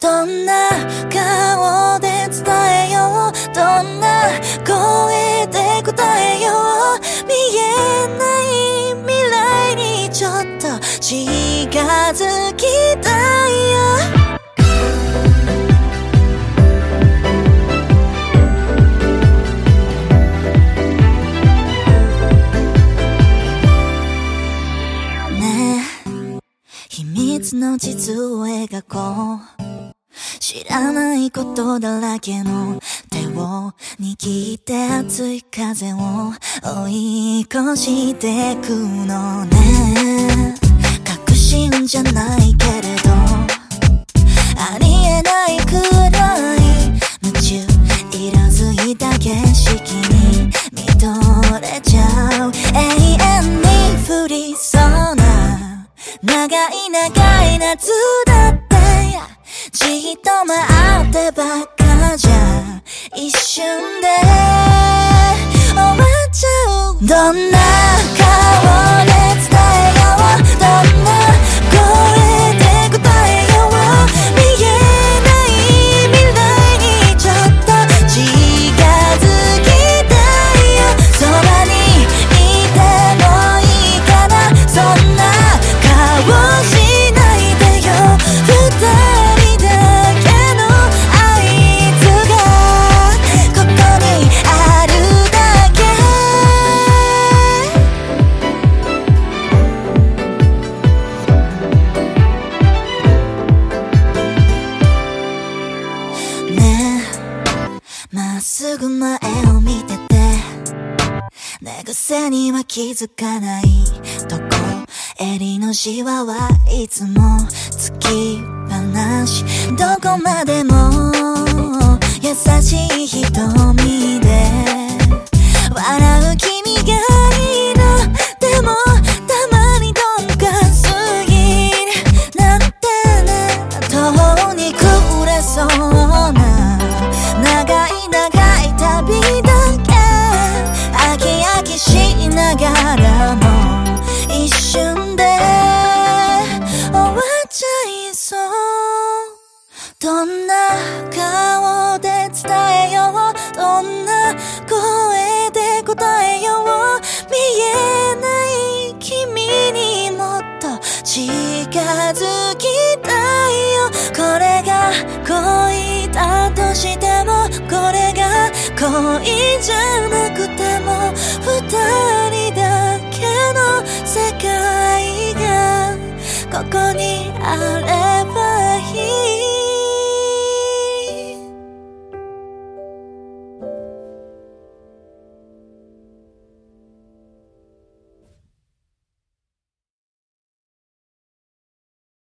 どんな顔で伝えよう。どんな声で答えよう。見えない未来にちょっと近づきたいよ。ねえ。秘密の地図を描こう。知らないことだらけの手を握って熱い風を追い越してくのね。確信じゃないけれどありえないくらい夢中色づいた景色に見とれちゃう。永遠に降りそうな長い長い夏だってじっと待ってばっかじゃ一瞬で終わっちゃう。どんなっすぐ前を見てて。寝癖には気づかないとこ。襟のシワはいつもつきっぱなし。どこまでも優しい瞳で。笑う君が顔で伝えようどんな声で答えよう見えない君にもっと近づきたいよこれが恋だとしてもこれが恋じゃない